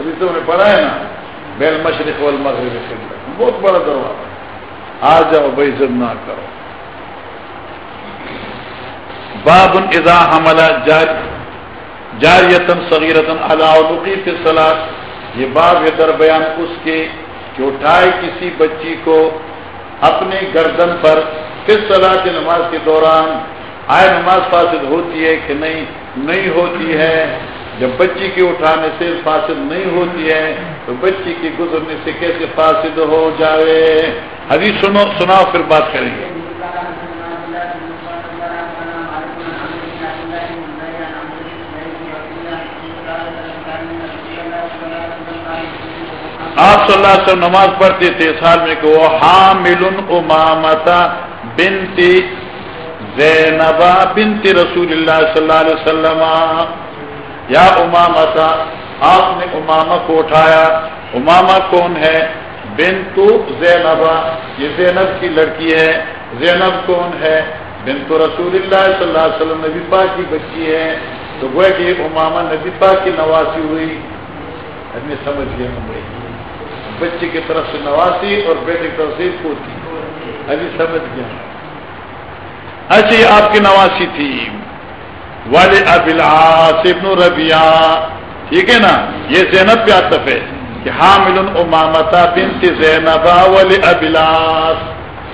ابھی تو نے پڑھا ہے نا بیل مشرق والمغرب بہت بڑا دروازہ ہے۔ آ جاؤ بھائی جب نہ کرو۔ باب ادا حملہ جار جاریتن صغیرتن علاقی کے سلاد یہ باب ہے در بیان اس کے کہ اٹھائے کسی بچی کو اپنے گردن پر کس صلاح کی نماز کے دوران آئے نماز فاسد ہوتی ہے کہ نہیں؟ نہیں ہوتی ہے۔ جب بچی کے اٹھانے سے فاسد نہیں ہوتی ہے، تو بچی کے گزرنے سے کیسے فاسد ہو جائے؟ ابھی سنو، سناؤ پھر بات کریں گے۔ آپ صلی اللہ علیہ وسلم نماز پڑھتے تھے سال میں کہ وہ حامل امامتا بنتی زینبا بنتی رسول اللہ صلی اللہ علیہ وسلم. یا امامتا آپ نے اماما کو اٹھایا. اماما کون ہے؟ بنتو زینبا. یہ زینب کی لڑکی ہے. زینب کون ہے؟ بنتو رسول اللہ صلی اللہ علیہ وسلم، نبی پاک کی بچی ہے. تو وہ کہ اماما نبی پاک کی نواسی ہوئی. ہمیں سمجھ گیا ممبئی بچے کی طرف سے نواسی اور بیٹے کی طرف سے پوتی ابھی سمجھ گیا۔ اچھا یہ آپ کی نواسی تھی۔ والے ابلاس ابن ربیا ٹھیک ہے نا؟ یہ زینب پہ آتف ہے کہ حامل امامتا بنت زینبا ولی ابلاس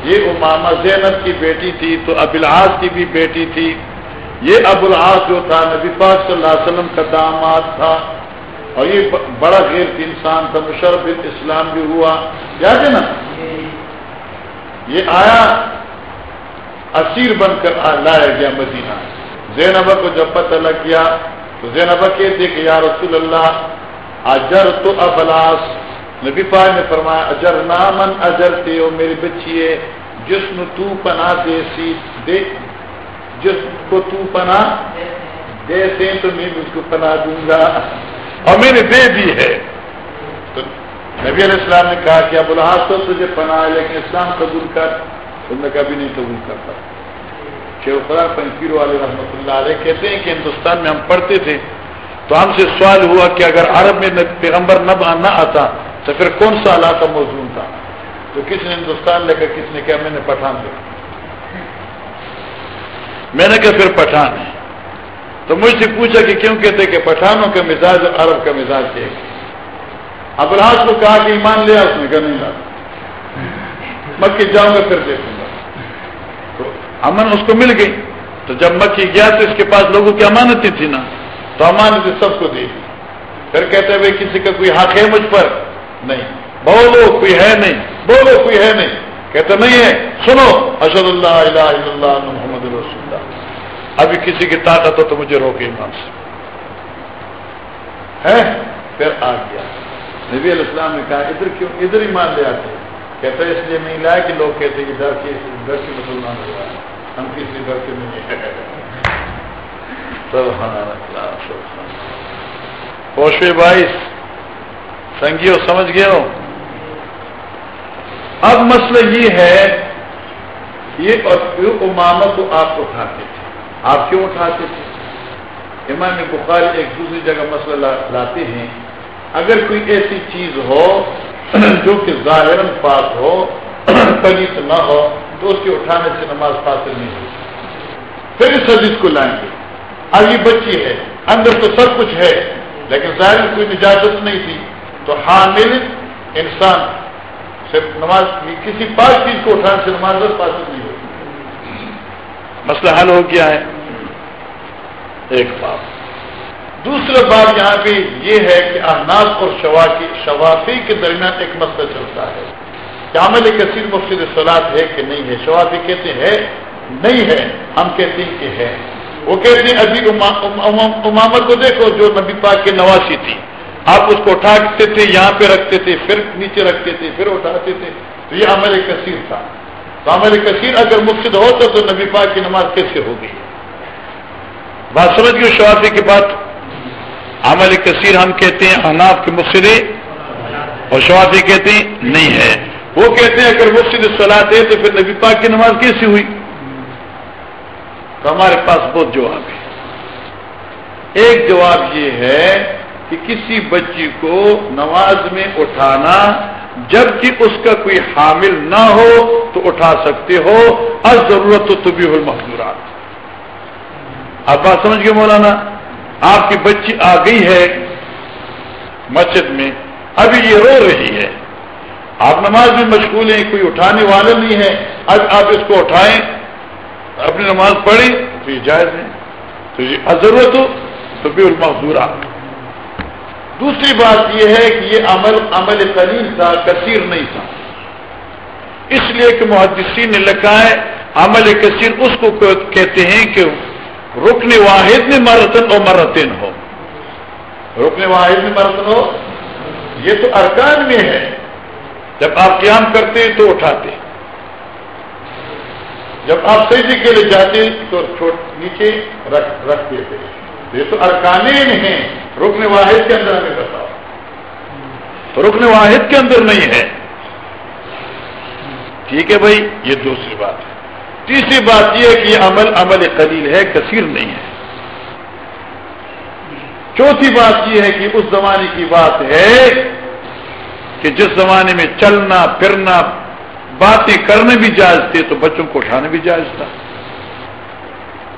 یہ اماما زینب کی بیٹی تھی تو ابلاس کی بھی بیٹی تھی۔ یہ ابو العاص جو تھا، نبی پاک صلی اللہ علیہ وسلم کا داماد تھا۔ اور یہ بڑا غیر انسان تھا، مشرف اسلام بھی ہوا۔ یاد ہے نا؟ یہ آیا اسیر بن کر لایا گیا مدینہ۔ زینبا کو جب پتہ لگ گیا، تو زینبا کہتے کہ یا رسول اللہ اجر تو ابلاس نبی پائے نے فرمایا، اجر نامن اجر تے ہو میری بچی ہے جسم تو پنا دے سی، دے جس کو تو پنا دے سے تو میں اس کو پنا دوں گا۔ اور میں نے دے دی ہے۔ تو نبی علیہ السلام نے کہا کہ اب الحاظ تو تجھے پناہ ہے، لیکن اسلام قبول کر۔ تم نے کبھی نہیں قبول کرتا۔ شیخ خراب پنکیر والے رحمۃ اللہ علیہ کہتے ہیں کہ ہندوستان میں ہم پڑھتے تھے۔ تو ہم سے سوال ہوا کہ اگر عرب میں پیغمبر نہ آتا، تو پھر کون سا علاقہ موجود تھا؟ تو کس نے ہندوستان لے کر کس نے کہا، میں نے پٹھان دیکھا میں نے کہا پھر پٹھان ہے۔ تو مجھ سے پوچھا کہ کیوں کہتے کہ پٹھانوں کا مزاج اور عرب کا مزاج کیا اب راج کو کہا کہ ایمان لیا اس نے کہا نہیں مکی جاؤں گا، پھر دیکھوں گا۔ تو امن اس کو مل گئی۔ تو جب مکی گیا تو اس کے پاس لوگوں کی امانتیں تھی نا۔ تو امانتیں سب کو دے دی۔ پھر کہتے بھائی، کسی کا کوئی حق ہے مجھ پر؟ نہیں۔ بولو، کوئی ہے نہیں۔ بولو، کوئی ہے نہیں۔ کہتے نہیں ہے۔ سنو اشد اللہ الہ الا اللہ، محمد رسول اللہ۔ ابھی کسی کی طاقت ہو تو مجھے روکے ایمان سے۔ ہے پھر آ گیا۔ نبی علیہ السلام نے کہا، ادھر کیوں؟ ادھر ہی مان لے آتے۔ کہتے اس لیے نہیں لایا کہ لوگ کہتے کہ ڈر کے ڈر کے مسلمان ہوا ہے ہم کسی ڈر کے نہیں پوشے بائیس سنگیو، سمجھ گئے ہو؟ اب مسئلہ یہ ہے، یہ امامت کو آپ اٹھاتے تھے آپ کیوں اٹھاتے تھے؟ امام بخاری ایک دوسری جگہ مسئلہ لاتے ہیں۔ اگر کوئی ایسی چیز ہو جو کہ ظاہر پاک ہو پلیت نہ ہو، تو اس کے اٹھانے سے نماز فاصل نہیں ہوتی۔ پھر اس حدیث کو لائیں گے۔ اب یہ بچی ہے، اندر تو سب کچھ ہے، لیکن ظاہر کوئی نجازت نہیں تھی۔ تو حامل انسان صرف نماز، کسی پاک چیز کو اٹھانے سے نماز پاس نہیں ہوتی۔ مسئلہ حل ہو گیا ہے۔ ایک بات دوسرا بات یہاں پہ یہ ہے کہ اناس اور شوافی شوافی کے درمیان ایک مسئلہ چلتا ہے۔ کہ عمل کثیر مفید سلاد ہے کہ نہیں ہے؟ شوافی کہتے ہیں، نہیں ہے۔ ہم کہتے ہیں کہ ہے۔ وہ کہتے ہیں، ابھی امامت کو دیکھو، جو نبی پاک کی نواسی تھی۔ آپ اس کو اٹھاتے تھے، یہاں پہ رکھتے تھے، پھر نیچے رکھتے تھے، پھر اٹھاتے تھے۔ تو یہ عمل کثیر تھا۔ تو عمل کثیر اگر مقصد ہوتا تو نبی پاک کی نماز کیسے ہوگی بات سمجھ گئی شوافی کی بات۔ عمل کثیر ہم کہتے ہیں اناف کے مقصد اور شوافی کہتے ہیں، نہیں ہے۔ وہ کہتے ہیں اگر مقصد سلاد ہے تو پھر نبی پاک کی نماز کیسی ہوئی؟ تو ہمارے پاس بہت جواب ہے۔ ایک جواب یہ ہے کہ کسی بچی کو نماز میں اٹھانا جبکہ اس کا کوئی حامل نہ ہو تو اٹھا سکتے ہو، از ضرورت تو طبی المحضورات۔ آپ بات سمجھ گئے مولانا؟ آپ کی بچی آ گئی ہے مسجد میں، ابھی یہ رو رہی ہے۔ آپ نماز میں مشغول ہیں، کوئی اٹھانے والا نہیں ہے۔ اب آپ اس کو اٹھائیں، اپنی نماز پڑھی تو یہ جائز ہے۔ تو یہ ضرورت ہو تو بھی المحضورا دوسری بات یہ ہے کہ یہ عمل عمل قلیل تھا، کثیر نہیں تھا۔ اس لیے کہ محدثین نے لکھا ہے عمل کثیر اس کو کہتے ہیں کہ رکن واحد میں مرتن اور مرتن ہو۔ رکن واحد میں مرتن ہو یہ تو ارکان میں ہے۔ جب آپ قیام کرتے ہیں تو اٹھاتے جب آپ سیدی کے لیے جاتے تو نیچے رکھ رکھ دیتے یہ تو ارکانین ہیں۔ رکن واحد کے اندر ہمیں بتاؤ۔ رکن واحد کے اندر نہیں ہے۔ ٹھیک ہے بھائی؟ یہ دوسری بات ہے۔ تیسری بات یہ ہے کہ یہ عمل عمل قلیل ہے، کثیر نہیں ہے۔ چوتھی بات یہ ہے کہ اس زمانے کی بات ہے کہ جس زمانے میں چلنا، پھرنا، باتیں کرنے بھی جائز تھے تو بچوں کو اٹھانے بھی جائز تھا۔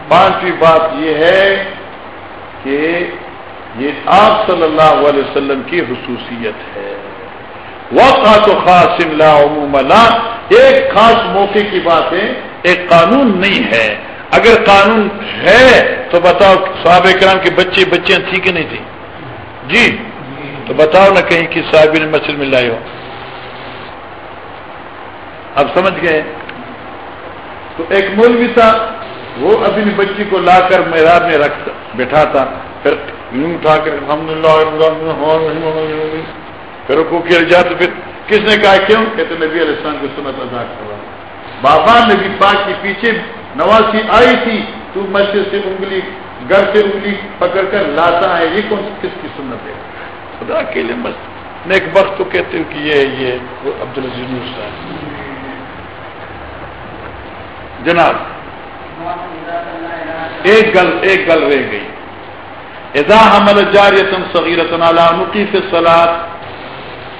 پانچویں بات یہ ہے کہ یہ آپ صلی اللہ علیہ وسلم کی خصوصیت ہے۔ وقت تو خاص عموم ایک خاص موقع کی بات ہے ایک قانون نہیں ہے۔ اگر قانون ہے تو بتاؤ صحابہ کرام کے بچے بچیاں تھی کہ نہیں تھی جی تو بتاؤ نہ کہیں کہ صاحب نے مسجد میں لائی ہو۔ اب سمجھ گئے؟ تو ایک مولوی تھا، وہ اپنی بچی کو لا کر میراب میں رکھ بیٹھا تھا۔ پھر یوں اٹھا کر الحمد للہ پھر کو کیا جا تو پھر کس نے کہا کیوں؟ کہتے نبی علیہ السلام کو سنت ادا کروا۔ بابا نبی پاک کے پیچھے نواسی آئی تھی، تو مسجد سے انگلی، گھر سے انگلی پکڑ کر لاتا ہے۔ یہ کون کس کی سنت ہے؟ خدا کے لیے مست۔ نیک وقت تو کہتے ہو کہ یہ یہ عبد العزیز صاحب۔ جناب، ایک گل ایک گل رہ گئی۔ اذا حمل جاریتن صغیرتن علی مقیف سلاد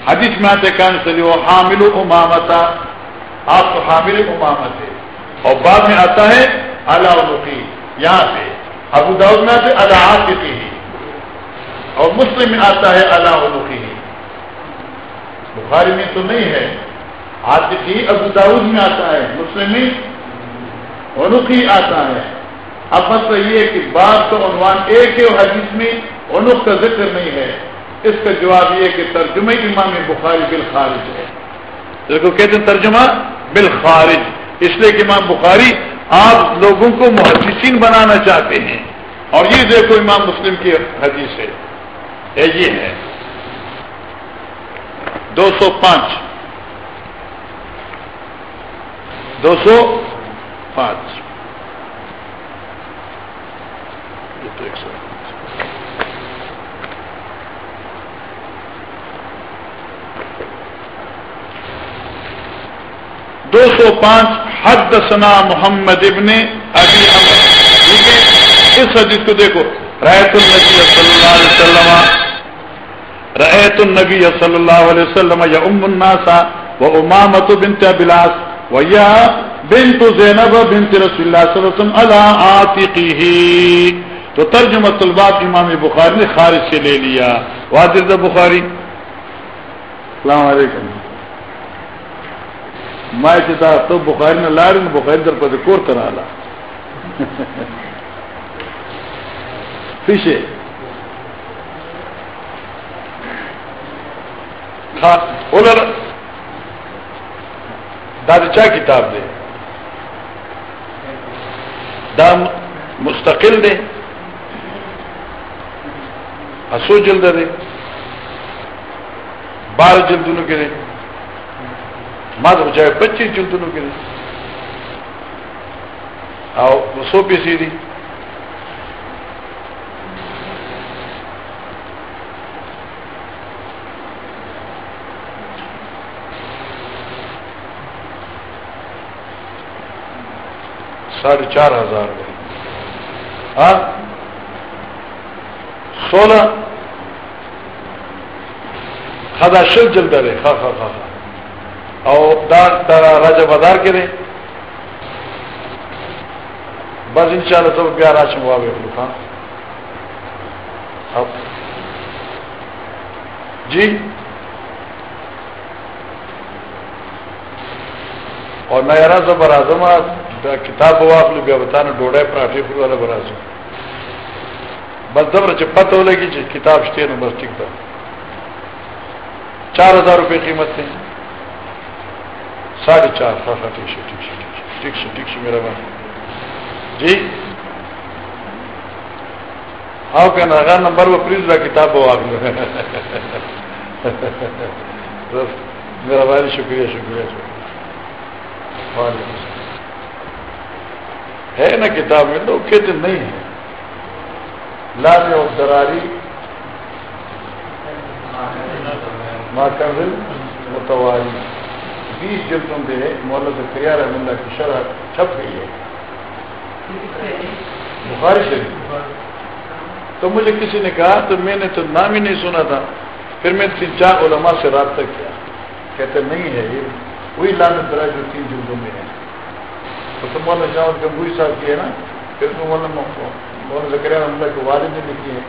حدیث میں آتے کان سے وہ حامل امامتا آپ تو حامل امامت ہے اور بعد میں آتا ہے اللہ مقی یہاں سے۔ ابو داؤد میں آتے اللہ عاطفی اور مسلم میں آتا ہے اللہ بخاری میں تو نہیں ہے۔ عاطفی ابو داؤد میں آتا ہے، مسلم انوکھی آتا ہے۔ اب مسئلہ یہ ہے کہ بات تو عنوان ایک ہے حدیث میں انوکھ کا ذکر نہیں ہے۔ اس کا جواب یہ کہ ترجمہ امام بخاری بالخارج ہے۔ کو کہتے ہیں ترجمہ بالخارج۔ اس لیے کہ امام بخاری آپ لوگوں کو محدثین بنانا چاہتے ہیں۔ اور یہ دیکھو، امام مسلم کی حدیث ہے۔ یہ ہے۔ دو سو پانچ۔ دو سو پانچ۔ دو سو پانچ حد سنا محمد ابن ابی احمد ٹھیک ہے؟ اس حدیث کو دیکھو۔ رحت النبی صلی اللہ علیہ وسلم رحت النبی صلی اللہ علیہ وسلم، یا ام الناسا و امامت بنت بلاس و یا بنت زینب بنت رسول اللہ صلی اللہ علیہ وسلم علی آتقیہ تو ترجمہ طلبات امام بخاری نے خارج سے لے لیا۔ واضح بخاری؟ السلام علیکم۔ میں چاہتا تو بخاری نے لا رہی بخاری در پر کور کرا لا پیچھے ہاں، داد چا کتاب دے؟ دا مستقل دے۔ اسو جلد دے۔ بارہ جلدوں کے دے۔ ماں تو چاہے پچیس جلدوں کے آؤ سو پیسی دی۔ ساڑھے چار ہزار۔ ہاں سولہ۔ خدا شل جلد رہے خا خا خا خا۔ اور دار تارا راجا بازار کے رہے بس ان شاء اللہ تو پیار آج ہوا ہاں اب جی. اور میں یار زبر اعظم کتاب ہوا آپ لوگ بتانا ڈوڑا پراٹھے پھر والا برا سو بس دبر چپت ہو لگی جی کتاب اسٹے نا بس ٹھیک تھا. چار ہزار روپے قیمت تھی۔ ساڑھے چار ہاں ہاں ٹھیک ہے ٹھیک ہے ٹھیک ہے ٹھیک ہے میرا بھائی۔ جی؟ ہاں، آؤ کہنا اگر نمبر وہ پلیز رہا کتاب ہو آپ میرا بھائی، شکریہ شکریہ وعلیکم ہے نا کتاب میں؟ تو کہتے نہیں ہے۔ لال اور دراری۔ ماں ماکل متواری۔ بیس جلدوں کے مولت کریا رحم اللہ کی شرح چھپ گئی ہے۔ بخاری شریف۔ تو مجھے کسی نے کہا، تو میں نے تو نام ہی نہیں سنا تھا۔ پھر میں تین چار علماء سے رابطہ کیا۔ کہتے نہیں ہے، یہ وہی لانت درا جو تین جلدوں میں ہے۔ تو تم مولانا شاہ گمگوئی صاحب کی ہے نا، پھر تم مولانا مولانا زکریہ اللہ کے والد نے لکھی ہے۔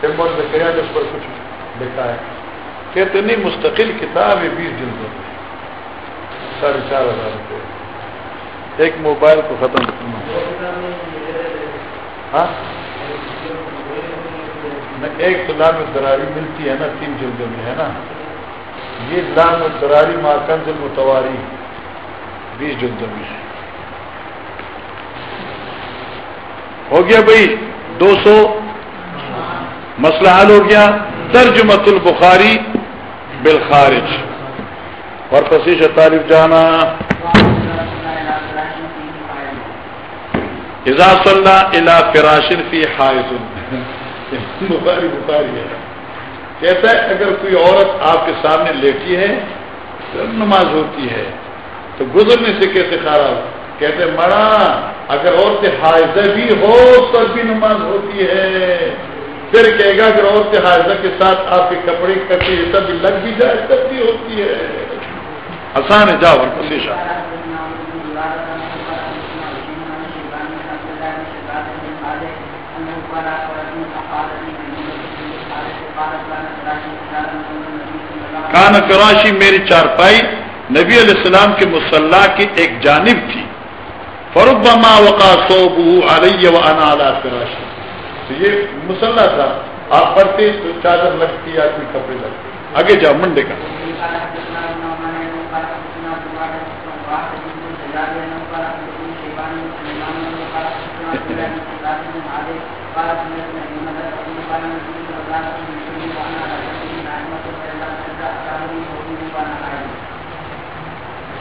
پھر مولانا زکریہ نے اس پر کچھ لکھا ہے۔ کہتے نہیں، مستقل کتاب ہے بیس جلدوں میں۔ ساڑھے چار ہزار روپے۔ ایک موبائل کو ختم۔ کرنا ہاں؟ ایک تو لام دراری ملتی ہے نا، تین جلدوں میں، ہے نا؟ یہ لام دراری مارکنز متواری بیس جلدوں میں ہے۔ ہو گیا بھائی دو سو۔ مسئلہ حل ہو گیا۔ ترجمت البخاری بالخارج۔ اور پسیش طالب جانا. اضاف اللہ الا فراشن فی حائز بخاری بخاری ہے۔ کہتا ہے، اگر کوئی عورت آپ کے سامنے لیٹی ہے، تو نماز ہوتی ہے، تو گزرنے سے کیسے خراب کہتے مڑا، اگر عورت حاضہ بھی ہو تب بھی نماز ہوتی ہے۔ پھر کہے گا، اگر عورت حاضہ کے ساتھ آپ کے کپڑے کرتی ہے تب بھی لگ بھی جائے، تب بھی ہوتی ہے۔ آسان ہے، جاؤ پسیشا کان کراشی میری چارپائی نبی علیہ السلام کے مسلح کی ایک جانب تھی۔ فروب ما وقا صوبہ علیہ و انا علی تو یہ مسلح تھا۔ آپ پڑھتے تو چادر لگتی یا کوئی کپڑے لگتے آگے جاؤ، منڈے کا۔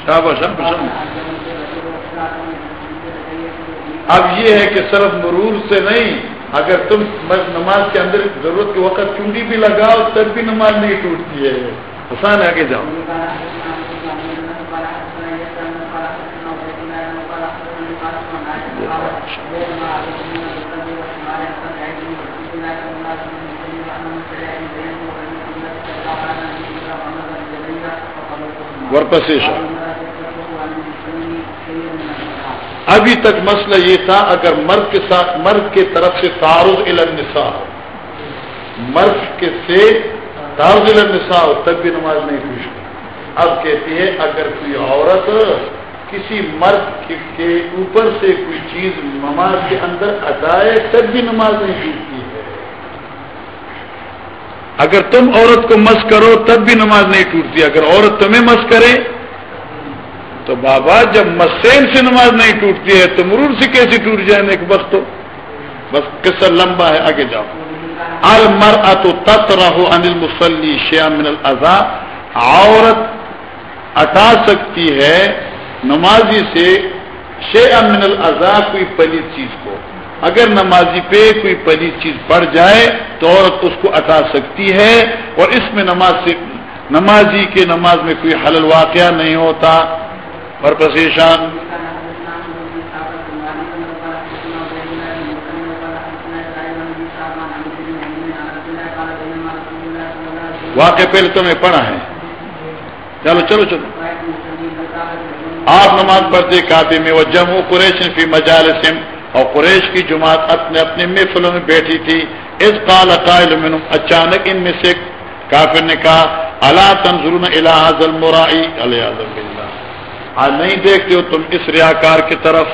شاباش اب یہ ہے کہ صرف مرور سے نہیں، اگر تم نماز کے اندر ضرورت کے وقت چونڈی بھی لگاؤ، تب بھی نماز نہیں ٹوٹتی ہے۔ آسان آگے جاؤ۔ ورپسیش ابھی تک مسئلہ یہ تھا، اگر مرد کے ساتھ، مرد کے طرف سے تعارض النساء ہو، مرد کے سے تعارض النساء ہو، تب بھی نماز نہیں پوچھتی اب کہتی ہے اگر کوئی عورت کسی مرد کے اوپر سے کوئی چیز نماز کے اندر ادائے، تب بھی نماز نہیں ٹوٹتی ہے اگر تم عورت کو مس کرو تب بھی نماز نہیں ٹوٹتی، اگر عورت تمہیں مس کرے، تو بابا جب مسین سے نماز نہیں ٹوٹتی ہے تو مرور سے کیسے ٹوٹ جائے ایک وقت تو؟ بس قصہ لمبا ہے، آگے جاؤ۔ المر تو تت رہو انل مسلی شیا من الزا عورت اٹا سکتی ہے نمازی سے شیا من الزا کوئی پلیت چیز کو۔ اگر نمازی پہ کوئی پلی چیز پڑ جائے تو عورت اس کو اٹا سکتی ہے اور اس میں نماز سے نمازی کے نماز میں کوئی حلل واقعہ نہیں ہوتا۔ اور پسیشان واقع پہلے تو میں پڑھا ہے۔ چلو چلو چلو۔ آپ نماز پڑھتے کافی میں وہ جموں قریش فی مجالسم اور قریش کی جماعت اپنے اپنے محفلوں میں بیٹھی تھی۔ اس قال قائل من اچانک ان میں سے کافر نے کہا اللہ تنظر الى المرائی؟ علیہ آج نہیں دیکھتے ہو تم اس ریاکار کی طرف۔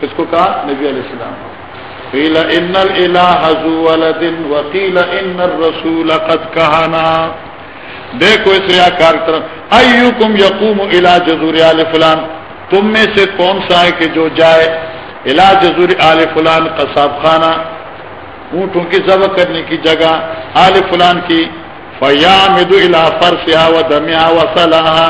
کس کو کہا؟ نبی علیہ السلام قیل ان الہ ولد وقیل ان الرسول قد کہانا۔ دیکھو اس ریاکار کی طرف۔ ایوکم یقوم الى جذور آل فلان۔ تم میں سے کون سا ہے کہ جو جائے؟ الى جذور آل فلان قصاب خانہ، اونٹوں کی ذبح کرنے کی جگہ آل فلان کی فیامد الى فرسها ودمها وصلها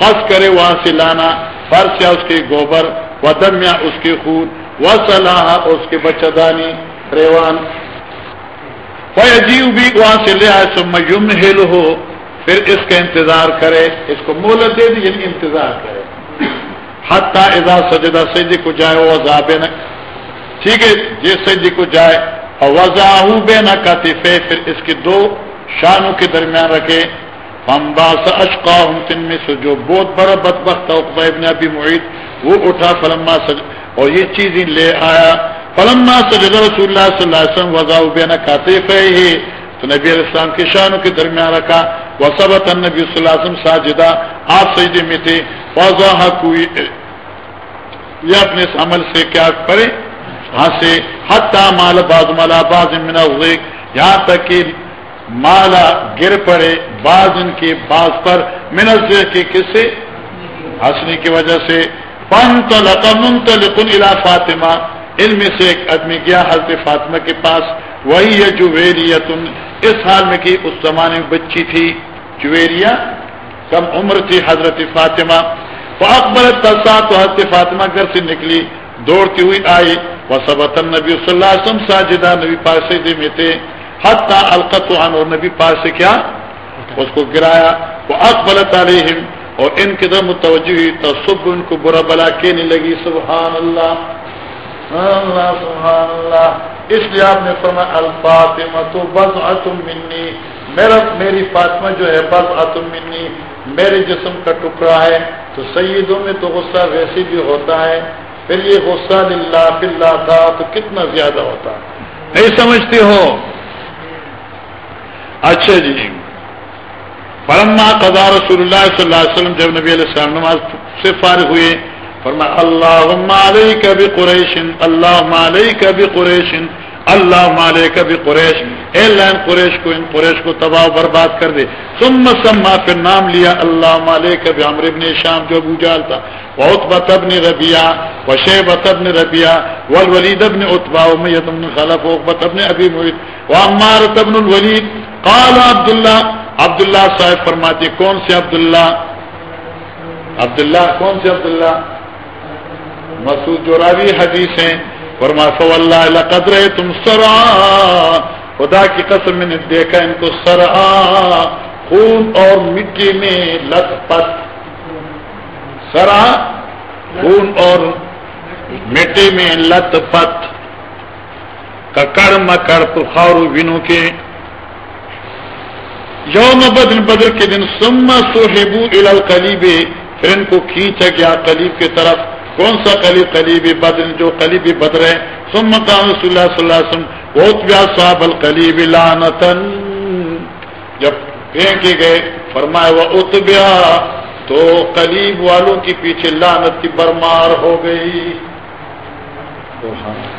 پس کرے وہاں سے لانا فرش یا اس کے گوبر و دم یا اس کے خون و صلاح اس کے بچہ دانی ریوان۔ عجیب بھی وہاں سے لے آئے سم ہل ہو پھر اس کا انتظار کرے، اس کو مولت دے دی یعنی انتظار کرے۔ حتیٰ اذا سجدہ سجدے کو جائے، وہ عذاب نہ ٹھیک ہے جس سجدے کو جائے۔ اور وضاح بے نہ پھر اس کے دو شانوں کے درمیان رکھے۔ فمباس اشقا تن میں سے جو بہت بڑا بد بخت ابن ابی معید۔ وہ اٹھا، فلما سج اور یہ چیزیں لے آیا۔ فلما سجد رسول اللہ صلی اللہ علیہ وسلم وضاء بین کاتف ہے تو نبی علیہ السلام کے شانوں کے درمیان رکھا۔ وسبت النبی صلی اللہ علیہ وسلم ساجدہ۔ آپ سجدے میں تھے۔ وضاح یہ اپنے اس عمل سے کیا کرے ہاں سے مال باز مالا باز من یہاں تک کہ مالا گر پڑے بعض ان کے بعض پر منت کے کس سے؟ ہنسنے کی وجہ سے۔ پن تو لقمن تو لکن الا فاطمہ، ان میں سے ایک آدمی گیا حضرت فاطمہ کے پاس، وہی ہے جویریا تم اس حال میں کہ اس زمانے میں بچی تھی جویریا کم عمر تھی حضرت فاطمہ۔ اکبر تلسا تو حضرت فاطمہ گھر سے نکلی، دوڑتی ہوئی آئی وہ سبتن نبی صلی اللہ علیہ وسلم ساجدہ نبی پاس میں تھے۔ حتہ القت اور نبی پاس سے کیا؟ اس کو گرایا۔ وہ اکبل تعلیم اور ان کے در متوجہ ہوئی تو صبح ان کو برا بلا کہنے لگی، سبحان اللہ۔ اللہ، سبحان اللہ۔ اس لیے آپ نے فرمایا الفاطمہ تو بس اتم منی۔ میرا میری فاطمہ جو ہے، بس اتم منی، میرے جسم کا ٹکڑا ہے، تو سیدوں میں تو غصہ ویسے بھی ہوتا ہے۔ پھر یہ غصہ للہ بلّہ تھا تو کتنا زیادہ ہوتا نہیں سمجھتے ہو؟ اچھا جی۔ پرما قضا رسول اللہ صلی اللہ علیہ وسلم، جب نبی علیہ السلام نماز سے فارغ ہوئے فرما اللہ مالئی کبھی قریشن اللہ مالئی کبھی قریشن اللہ مالے کبھی قریش۔ اے لین قریش کو ان قریش کو تباہ و برباد کر دے۔ سم سما پھر نام لیا اللہ مالے کبھی عمر ابن شام جو ابو جال تھا۔ بہت بتبن ربیا و شے بتبن ربیا ولید ابن اتبا میت ابن خلف وقبت ابن ابی محیط و عمار تبن الولید۔ قال عبداللہ عبداللہ صاحب فرماتے کون سے عبداللہ؟ عبداللہ، کون سے عبداللہ؟ مسعود جو راوی حدیث ہیں۔ فرما سو اللہ قدر تم سرا خدا کی قسم میں نے دیکھا ان کو سرا خون اور مٹی میں لت پت. سرا خون اور مٹی میں لت پت. ککڑ مکڑ پخارو بینوں کے. یوم بدر بدر کے دن سما سوہبو القلیب پھر ان کو کھینچا گیا قلیب کی طرف. کون سا قلیب قلیب بدر جو قلیب بدر ہے؟ سم مقام رسول اللہ صلی اللہ علیہ وسلم اتبیا صاحب القلیب لانتن جب پھینکے گئے فرمائے وہ اتبیا تو قلیب والوں کے پیچھے لانت کی برمار ہو گئی۔ تو ہاں